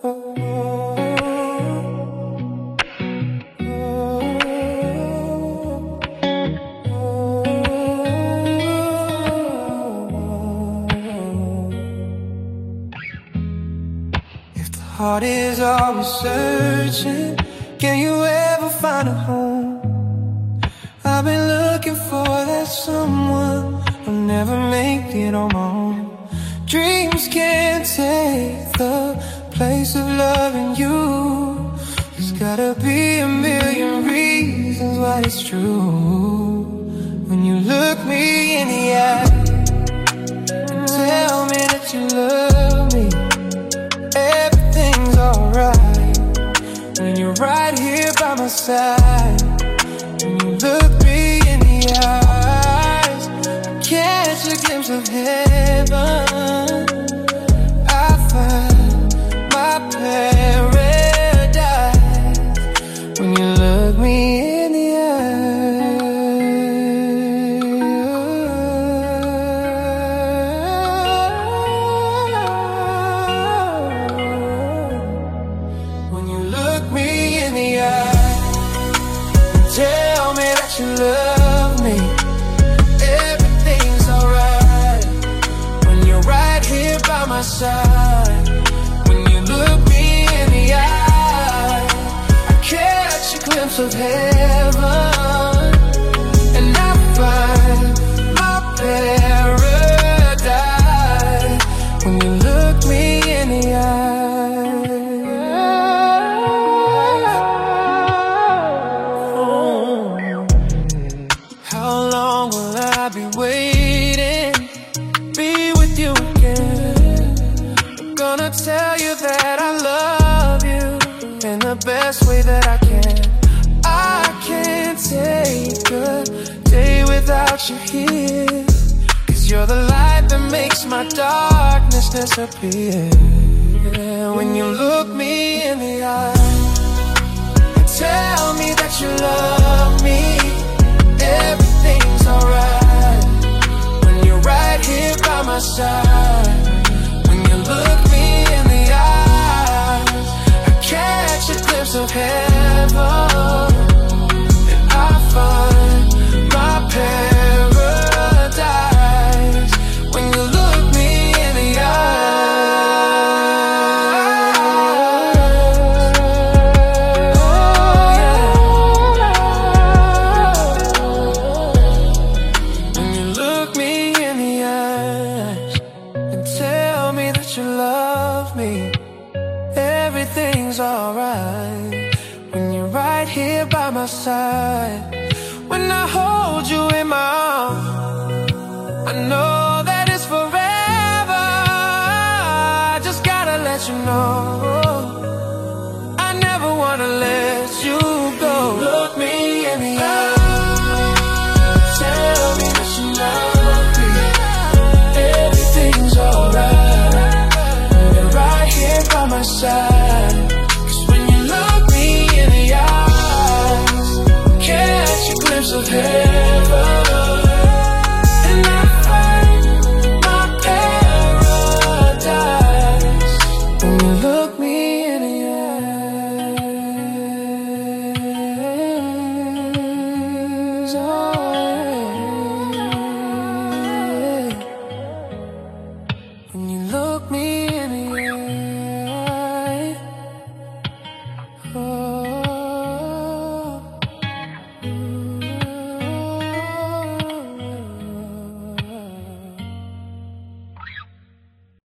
If the heart is always searching, can you ever find a home? I've been looking for that someone. I'll never make it on my own. Dreams can't take the place of loving you. There's gotta be a million reasons why it's true. When you look me in the eye and tell me that you love me, everything's alright. When you're right here by my side, when you look me in the eyes, I catch a glimpse of heaven. When you look me in the eye. When you look me in the eye, tell me that you love me. Everything's alright when you're right here by my side. Of heaven, and I find my paradise when you look me in the eye. How long will I be waiting? Be with you again. I'm gonna tell you that I love you in the best way that. I without you here. Cause you're the light that makes my darkness disappear. When you're right here by my side, when I hold you in my arms, I know that it's forever. I just gotta let you know. I never wanna let you go. Look me in the eye. look me